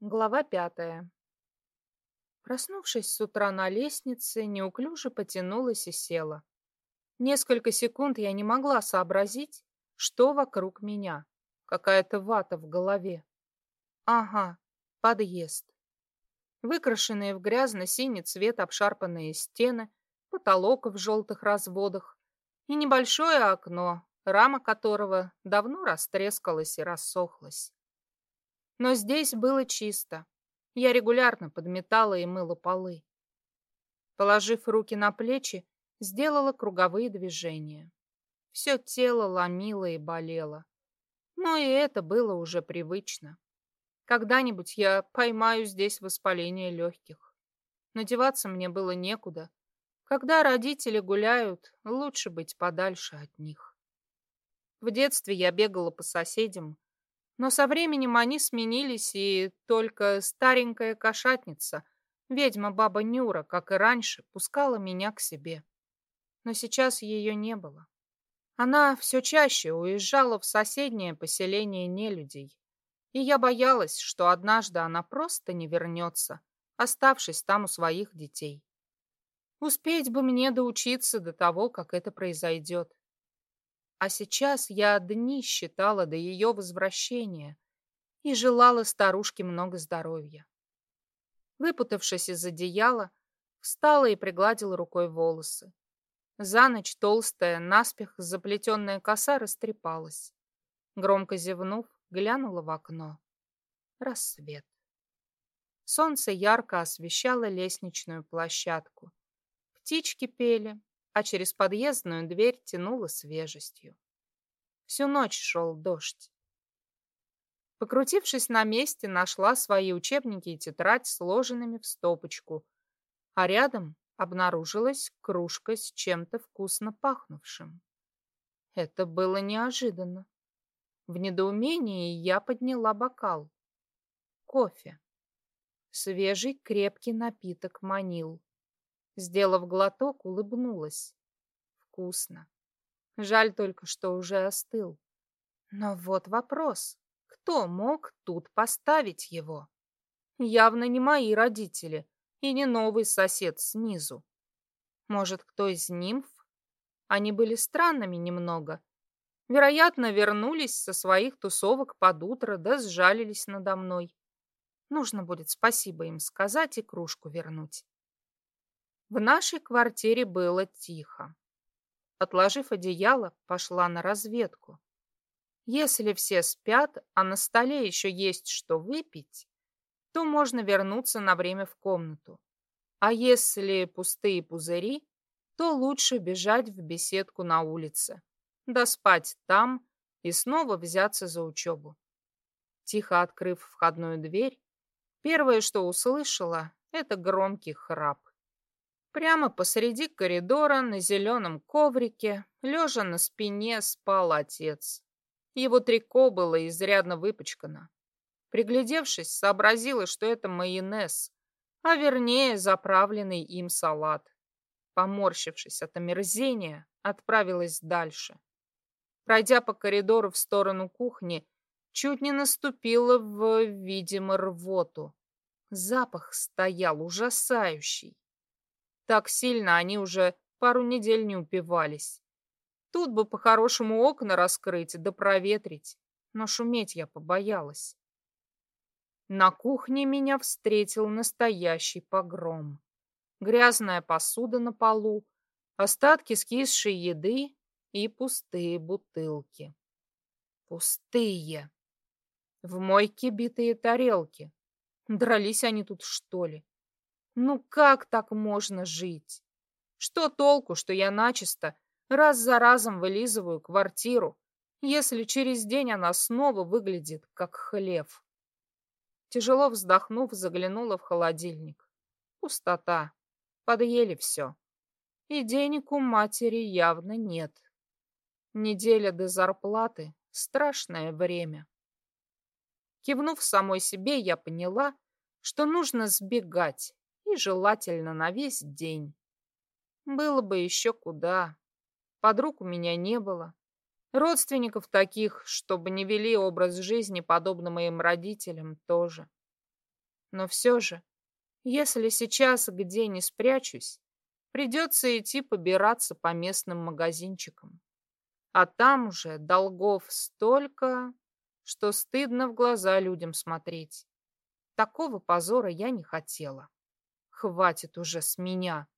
Глава пятая. Проснувшись с утра на лестнице, неуклюже потянулась и села. Несколько секунд я не могла сообразить, что вокруг меня. Какая-то вата в голове. Ага, подъезд. Выкрашенные в грязно-синий цвет обшарпанные стены, потолок в желтых разводах и небольшое окно, рама которого давно растрескалась и рассохлась. Но здесь было чисто. Я регулярно подметала и мыла полы. Положив руки на плечи, сделала круговые движения. Все тело ломило и болело. Но и это было уже привычно. Когда-нибудь я поймаю здесь воспаление легких. Но деваться мне было некуда. Когда родители гуляют, лучше быть подальше от них. В детстве я бегала по соседям, но со временем они сменились, и только старенькая кошатница, ведьма-баба Нюра, как и раньше, пускала меня к себе. Но сейчас ее не было. Она все чаще уезжала в соседнее поселение нелюдей, и я боялась, что однажды она просто не вернется, оставшись там у своих детей. Успеть бы мне доучиться до того, как это произойдет. А сейчас я дни считала до ее возвращения и желала старушке много здоровья. Выпутавшись из одеяла, встала и пригладила рукой волосы. За ночь толстая, наспех заплетенная коса растрепалась. Громко зевнув, глянула в окно. Рассвет. Солнце ярко освещало лестничную площадку. Птички пели, а через подъездную дверь тянуло свежестью. Всю ночь шел дождь. Покрутившись на месте, нашла свои учебники и тетрадь сложенными в стопочку, а рядом обнаружилась кружка с чем-то вкусно пахнувшим. Это было неожиданно. В недоумении я подняла бокал. Кофе. Свежий крепкий напиток манил. Сделав глоток, улыбнулась. Вкусно. Жаль только, что уже остыл. Но вот вопрос. Кто мог тут поставить его? Явно не мои родители и не новый сосед снизу. Может, кто из нимф? Они были странными немного. Вероятно, вернулись со своих тусовок под утро, да сжалились надо мной. Нужно будет спасибо им сказать и кружку вернуть. В нашей квартире было тихо. Отложив одеяло, пошла на разведку. Если все спят, а на столе еще есть что выпить, то можно вернуться на время в комнату. А если пустые пузыри, то лучше бежать в беседку на улице, да спать там и снова взяться за учебу. Тихо открыв входную дверь, первое, что услышала, это громкий храп. Прямо посреди коридора на зеленом коврике, лежа на спине, спал отец. Его трико было изрядно выпачкано. Приглядевшись, сообразила, что это майонез, а вернее заправленный им салат. Поморщившись от омерзения, отправилась дальше. Пройдя по коридору в сторону кухни, чуть не наступила в, видимо, рвоту. Запах стоял ужасающий. Так сильно они уже пару недель не упивались. Тут бы по-хорошему окна раскрыть да проветрить, но шуметь я побоялась. На кухне меня встретил настоящий погром. Грязная посуда на полу, остатки скисшей еды и пустые бутылки. Пустые. В мойке битые тарелки. Дрались они тут, что ли? Ну как так можно жить? Что толку, что я начисто раз за разом вылизываю квартиру, если через день она снова выглядит как хлев? Тяжело вздохнув, заглянула в холодильник. Пустота. Подъели все. И денег у матери явно нет. Неделя до зарплаты — страшное время. Кивнув самой себе, я поняла, что нужно сбегать, желательно на весь день. Было бы еще куда. Подруг у меня не было. Родственников таких, чтобы не вели образ жизни, подобно моим родителям, тоже. Но все же, если сейчас где не спрячусь, придется идти побираться по местным магазинчикам. А там уже долгов столько, что стыдно в глаза людям смотреть. Такого позора я не хотела. Хватит уже с меня.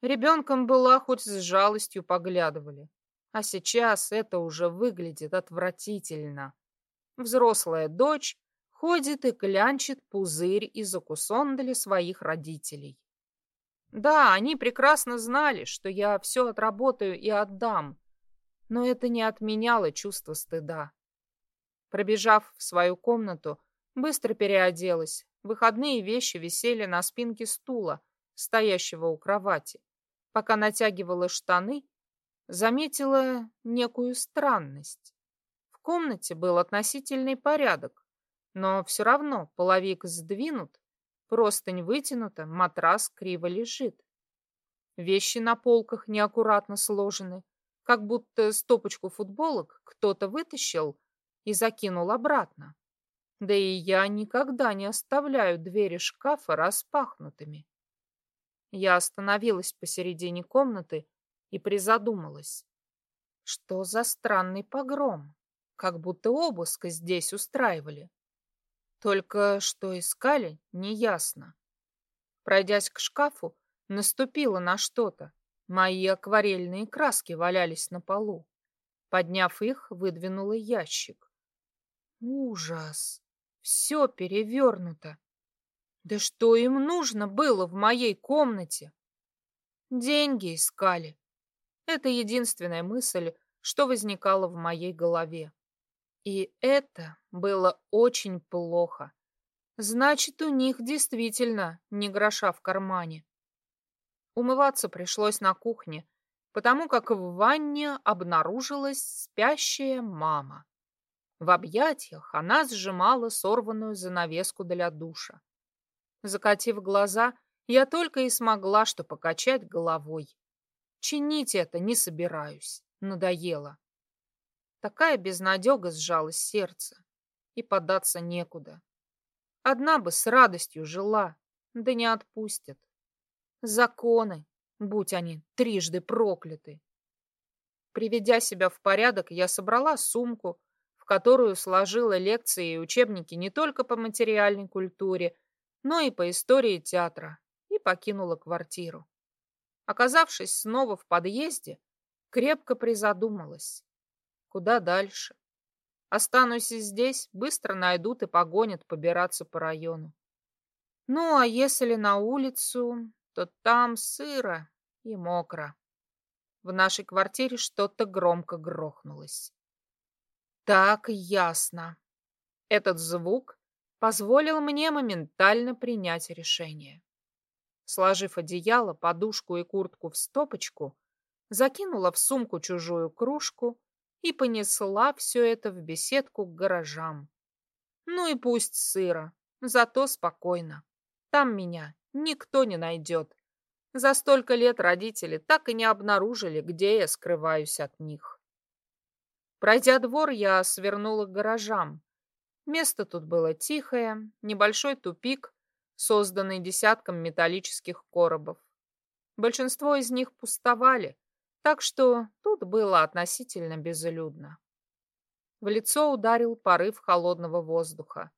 Ребенком была, хоть с жалостью поглядывали. А сейчас это уже выглядит отвратительно. Взрослая дочь ходит и клянчит пузырь из закусондали своих родителей. Да, они прекрасно знали, что я все отработаю и отдам, но это не отменяло чувство стыда. Пробежав в свою комнату, быстро переоделась. Выходные вещи висели на спинке стула, стоящего у кровати. Пока натягивала штаны, заметила некую странность. В комнате был относительный порядок, но все равно половик сдвинут, простынь вытянута, матрас криво лежит. Вещи на полках неаккуратно сложены, как будто стопочку футболок кто-то вытащил и закинул обратно. Да и я никогда не оставляю двери шкафа распахнутыми. Я остановилась посередине комнаты и призадумалась. Что за странный погром? Как будто обыск здесь устраивали. Только что искали, неясно. Пройдясь к шкафу, наступила на что-то. Мои акварельные краски валялись на полу. Подняв их, выдвинула ящик. Ужас! Все перевернуто. Да что им нужно было в моей комнате? Деньги искали. Это единственная мысль, что возникала в моей голове. И это было очень плохо. Значит, у них действительно не гроша в кармане. Умываться пришлось на кухне, потому как в ванне обнаружилась спящая мама. В объятиях она сжимала сорванную занавеску для душа. Закатив глаза, я только и смогла что покачать головой. Чинить это не собираюсь, надоело. Такая безнадега сжала сердце, и податься некуда. Одна бы с радостью жила, да не отпустят. Законы, будь они трижды прокляты. Приведя себя в порядок, я собрала сумку, в которую сложила лекции и учебники не только по материальной культуре, но и по истории театра, и покинула квартиру. Оказавшись снова в подъезде, крепко призадумалась. Куда дальше? Останусь здесь, быстро найдут и погонят побираться по району. Ну, а если на улицу, то там сыро и мокро. В нашей квартире что-то громко грохнулось. Так ясно. Этот звук позволил мне моментально принять решение. Сложив одеяло, подушку и куртку в стопочку, закинула в сумку чужую кружку и понесла все это в беседку к гаражам. Ну и пусть сыро, зато спокойно. Там меня никто не найдет. За столько лет родители так и не обнаружили, где я скрываюсь от них. Пройдя двор, я свернула к гаражам. Место тут было тихое, небольшой тупик, созданный десятком металлических коробов. Большинство из них пустовали, так что тут было относительно безлюдно. В лицо ударил порыв холодного воздуха.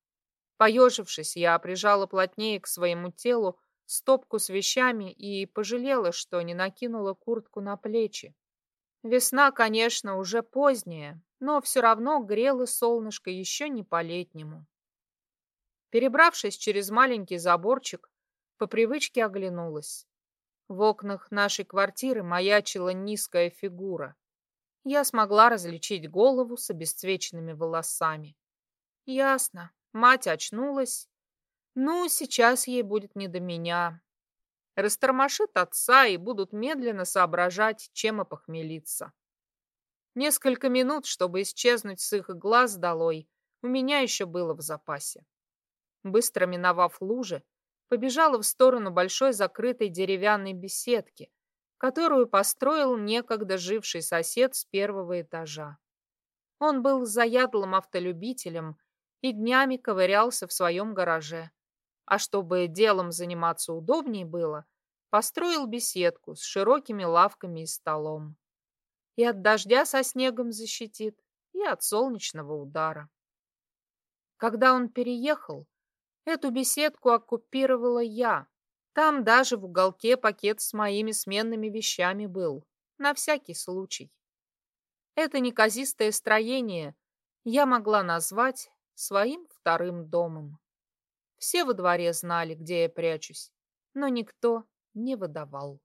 Поежившись, я прижала плотнее к своему телу стопку с вещами и пожалела, что не накинула куртку на плечи. Весна, конечно, уже поздняя, но все равно грело солнышко еще не по-летнему. Перебравшись через маленький заборчик, по привычке оглянулась. В окнах нашей квартиры маячила низкая фигура. Я смогла различить голову с обесцвеченными волосами. Ясно, мать очнулась. Ну, сейчас ей будет не до меня растормошит отца и будут медленно соображать, чем опохмелиться. Несколько минут, чтобы исчезнуть с их глаз долой, у меня еще было в запасе. Быстро миновав лужи, побежала в сторону большой закрытой деревянной беседки, которую построил некогда живший сосед с первого этажа. Он был заядлым автолюбителем и днями ковырялся в своем гараже, А чтобы делом заниматься удобнее было, построил беседку с широкими лавками и столом. И от дождя со снегом защитит, и от солнечного удара. Когда он переехал, эту беседку оккупировала я. Там даже в уголке пакет с моими сменными вещами был, на всякий случай. Это неказистое строение я могла назвать своим вторым домом. Все во дворе знали, где я прячусь, но никто не выдавал.